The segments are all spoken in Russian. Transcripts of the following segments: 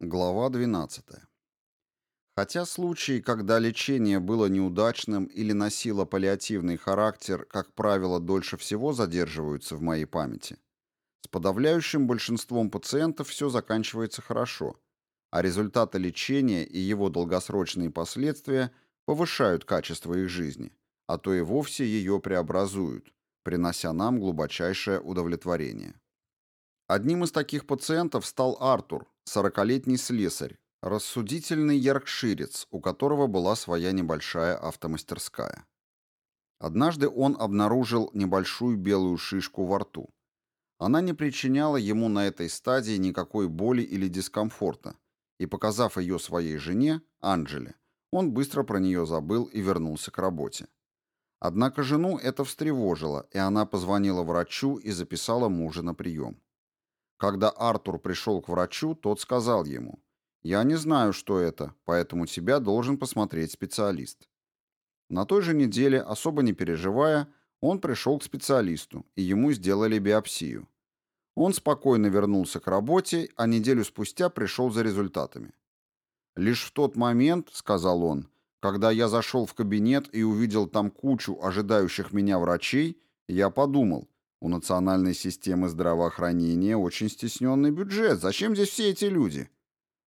Глава 12. Хотя случаи, когда лечение было неудачным или носило паллиативный характер, как правило, дольше всего задерживаются в моей памяти, с подавляющим большинством пациентов все заканчивается хорошо, а результаты лечения и его долгосрочные последствия повышают качество их жизни, а то и вовсе ее преобразуют, принося нам глубочайшее удовлетворение. Одним из таких пациентов стал Артур, сорокалетний слесарь, рассудительный яркширец, у которого была своя небольшая автомастерская. Однажды он обнаружил небольшую белую шишку во рту. Она не причиняла ему на этой стадии никакой боли или дискомфорта, и, показав ее своей жене, Анджеле, он быстро про нее забыл и вернулся к работе. Однако жену это встревожило, и она позвонила врачу и записала мужа на прием. Когда Артур пришел к врачу, тот сказал ему, «Я не знаю, что это, поэтому тебя должен посмотреть специалист». На той же неделе, особо не переживая, он пришел к специалисту, и ему сделали биопсию. Он спокойно вернулся к работе, а неделю спустя пришел за результатами. «Лишь в тот момент, — сказал он, — когда я зашел в кабинет и увидел там кучу ожидающих меня врачей, я подумал, у национальной системы здравоохранения очень стесненный бюджет. Зачем здесь все эти люди?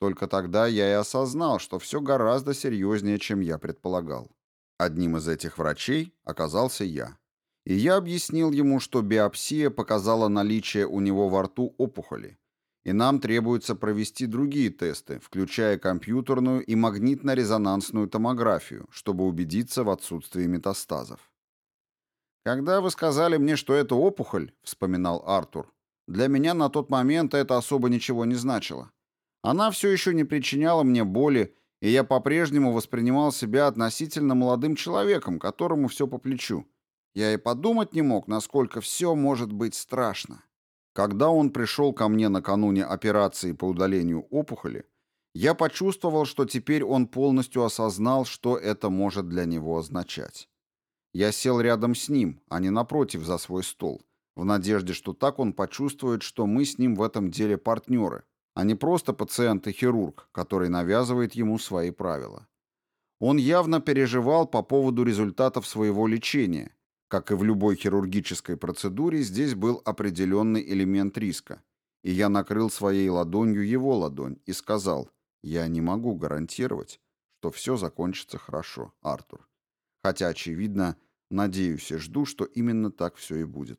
Только тогда я и осознал, что все гораздо серьезнее, чем я предполагал. Одним из этих врачей оказался я. И я объяснил ему, что биопсия показала наличие у него во рту опухоли, и нам требуется провести другие тесты, включая компьютерную и магнитно-резонансную томографию, чтобы убедиться в отсутствии метастазов. «Когда вы сказали мне, что это опухоль», — вспоминал Артур, «для меня на тот момент это особо ничего не значило. Она все еще не причиняла мне боли, и я по-прежнему воспринимал себя относительно молодым человеком, которому все по плечу. Я и подумать не мог, насколько все может быть страшно. Когда он пришел ко мне накануне операции по удалению опухоли, я почувствовал, что теперь он полностью осознал, что это может для него означать. Я сел рядом с ним, а не напротив за свой стол, в надежде, что так он почувствует, что мы с ним в этом деле партнеры, а не просто пациент и хирург, который навязывает ему свои правила. Он явно переживал по поводу результатов своего лечения. Как и в любой хирургической процедуре, здесь был определенный элемент риска. И я накрыл своей ладонью его ладонь и сказал, «Я не могу гарантировать, что все закончится хорошо, Артур хотя, очевидно, надеюсь и жду, что именно так все и будет.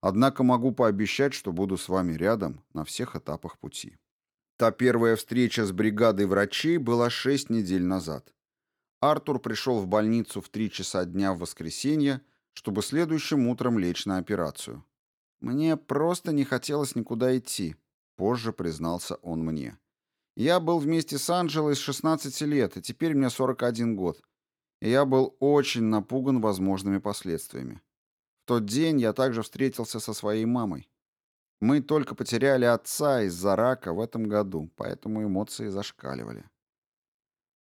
Однако могу пообещать, что буду с вами рядом на всех этапах пути. Та первая встреча с бригадой врачей была шесть недель назад. Артур пришел в больницу в три часа дня в воскресенье, чтобы следующим утром лечь на операцию. «Мне просто не хотелось никуда идти», — позже признался он мне. «Я был вместе с Анджелой с 16 лет, и теперь мне 41 год я был очень напуган возможными последствиями. В тот день я также встретился со своей мамой. Мы только потеряли отца из-за рака в этом году, поэтому эмоции зашкаливали.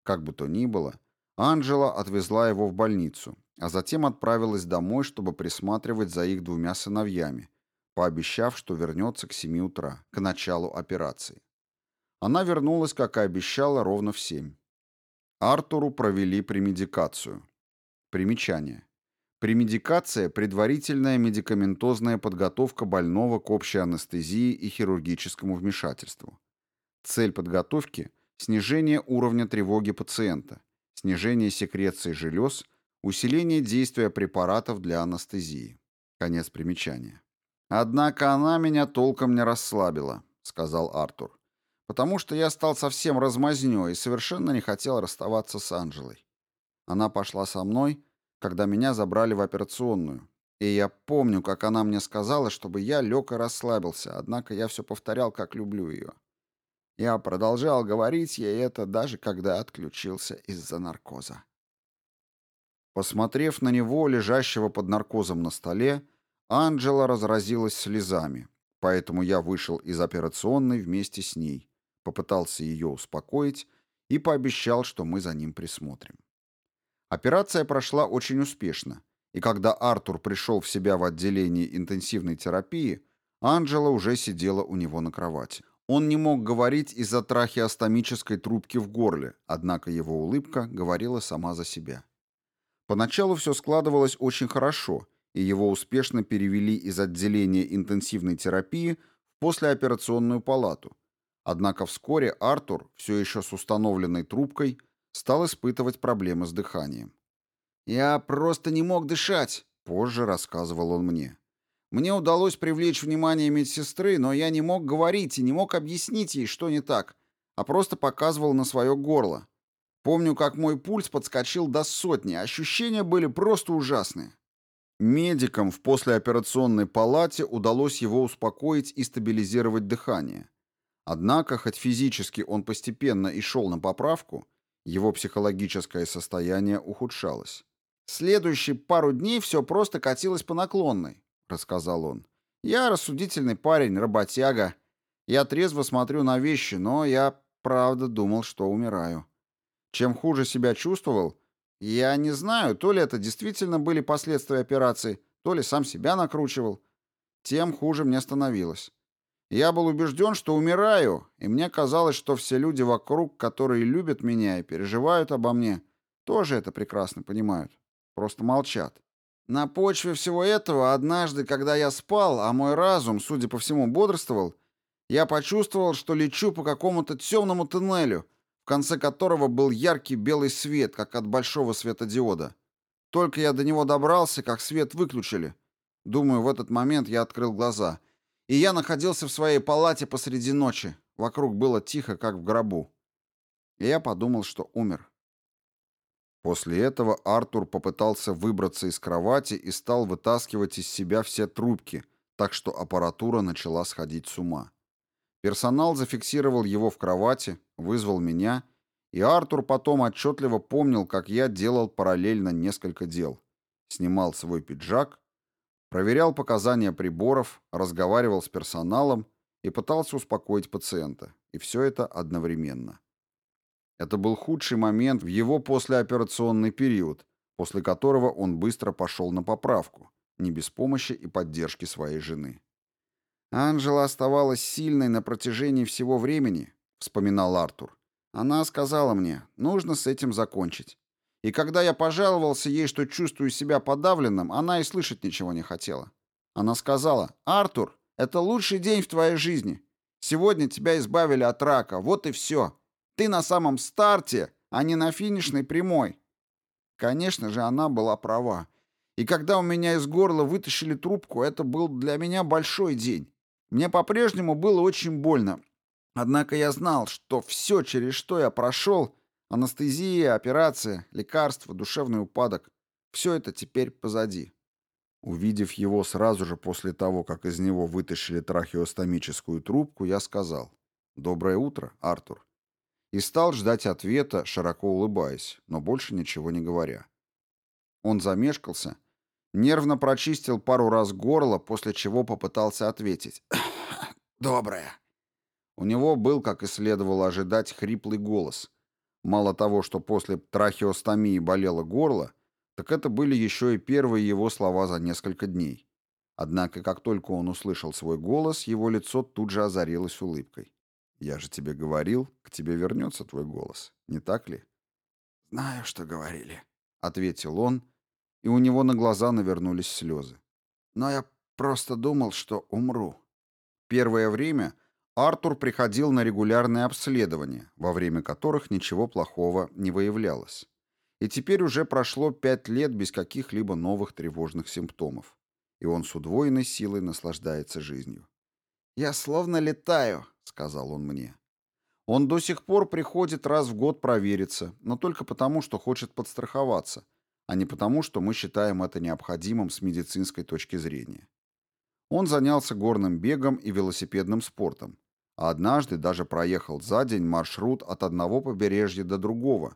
Как бы то ни было, Анжела отвезла его в больницу, а затем отправилась домой, чтобы присматривать за их двумя сыновьями, пообещав, что вернется к 7 утра, к началу операции. Она вернулась, как и обещала, ровно в 7. Артуру провели премедикацию. Примечание. Премедикация – предварительная медикаментозная подготовка больного к общей анестезии и хирургическому вмешательству. Цель подготовки – снижение уровня тревоги пациента, снижение секреции желез, усиление действия препаратов для анестезии. Конец примечания. «Однако она меня толком не расслабила», – сказал Артур потому что я стал совсем размазнёй и совершенно не хотел расставаться с Анжелой. Она пошла со мной, когда меня забрали в операционную, и я помню, как она мне сказала, чтобы я лег и расслабился, однако я все повторял, как люблю ее. Я продолжал говорить ей это, даже когда отключился из-за наркоза. Посмотрев на него, лежащего под наркозом на столе, Анжела разразилась слезами, поэтому я вышел из операционной вместе с ней, попытался ее успокоить и пообещал, что мы за ним присмотрим. Операция прошла очень успешно, и когда Артур пришел в себя в отделении интенсивной терапии, Анджела уже сидела у него на кровати. Он не мог говорить из-за трахеостомической трубки в горле, однако его улыбка говорила сама за себя. Поначалу все складывалось очень хорошо, и его успешно перевели из отделения интенсивной терапии в послеоперационную палату. Однако вскоре Артур, все еще с установленной трубкой, стал испытывать проблемы с дыханием. «Я просто не мог дышать», — позже рассказывал он мне. Мне удалось привлечь внимание медсестры, но я не мог говорить и не мог объяснить ей, что не так, а просто показывал на свое горло. Помню, как мой пульс подскочил до сотни, ощущения были просто ужасные. Медикам в послеоперационной палате удалось его успокоить и стабилизировать дыхание. Однако, хоть физически он постепенно и шел на поправку, его психологическое состояние ухудшалось. Следующие пару дней все просто катилось по наклонной рассказал он. «Я рассудительный парень, работяга. Я трезво смотрю на вещи, но я правда думал, что умираю. Чем хуже себя чувствовал, я не знаю, то ли это действительно были последствия операции, то ли сам себя накручивал, тем хуже мне становилось. Я был убежден, что умираю, и мне казалось, что все люди вокруг, которые любят меня и переживают обо мне, тоже это прекрасно понимают, просто молчат. На почве всего этого, однажды, когда я спал, а мой разум, судя по всему, бодрствовал, я почувствовал, что лечу по какому-то темному туннелю, в конце которого был яркий белый свет, как от большого светодиода. Только я до него добрался, как свет выключили. Думаю, в этот момент я открыл глаза. И я находился в своей палате посреди ночи. Вокруг было тихо, как в гробу. И я подумал, что умер. После этого Артур попытался выбраться из кровати и стал вытаскивать из себя все трубки, так что аппаратура начала сходить с ума. Персонал зафиксировал его в кровати, вызвал меня, и Артур потом отчетливо помнил, как я делал параллельно несколько дел. Снимал свой пиджак, проверял показания приборов, разговаривал с персоналом и пытался успокоить пациента. И все это одновременно. Это был худший момент в его послеоперационный период, после которого он быстро пошел на поправку, не без помощи и поддержки своей жены. «Анжела оставалась сильной на протяжении всего времени», — вспоминал Артур. «Она сказала мне, нужно с этим закончить. И когда я пожаловался ей, что чувствую себя подавленным, она и слышать ничего не хотела. Она сказала, «Артур, это лучший день в твоей жизни. Сегодня тебя избавили от рака, вот и все. Ты на самом старте, а не на финишной прямой. Конечно же, она была права. И когда у меня из горла вытащили трубку, это был для меня большой день. Мне по-прежнему было очень больно. Однако я знал, что все, через что я прошел, анестезия, операция, лекарства, душевный упадок, все это теперь позади. Увидев его сразу же после того, как из него вытащили трахеостомическую трубку, я сказал «Доброе утро, Артур» и стал ждать ответа, широко улыбаясь, но больше ничего не говоря. Он замешкался, нервно прочистил пару раз горло, после чего попытался ответить. «Доброе». У него был, как и следовало ожидать, хриплый голос. Мало того, что после трахеостомии болело горло, так это были еще и первые его слова за несколько дней. Однако, как только он услышал свой голос, его лицо тут же озарилось улыбкой. Я же тебе говорил, к тебе вернется твой голос, не так ли? Знаю, что говорили, ответил он, и у него на глаза навернулись слезы. Но я просто думал, что умру. Первое время Артур приходил на регулярные обследования, во время которых ничего плохого не выявлялось. И теперь уже прошло пять лет без каких-либо новых тревожных симптомов. И он с удвоенной силой наслаждается жизнью. «Я словно летаю», — сказал он мне. Он до сих пор приходит раз в год провериться, но только потому, что хочет подстраховаться, а не потому, что мы считаем это необходимым с медицинской точки зрения. Он занялся горным бегом и велосипедным спортом, однажды даже проехал за день маршрут от одного побережья до другого,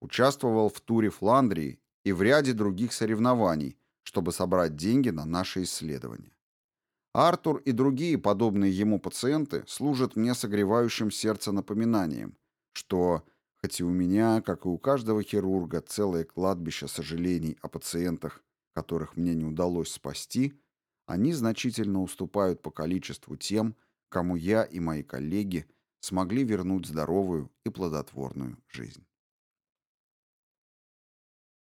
участвовал в туре Фландрии и в ряде других соревнований, чтобы собрать деньги на наши исследования. Артур и другие подобные ему пациенты служат мне согревающим сердце напоминанием, что, хоть и у меня, как и у каждого хирурга, целое кладбище сожалений о пациентах, которых мне не удалось спасти, они значительно уступают по количеству тем, кому я и мои коллеги смогли вернуть здоровую и плодотворную жизнь.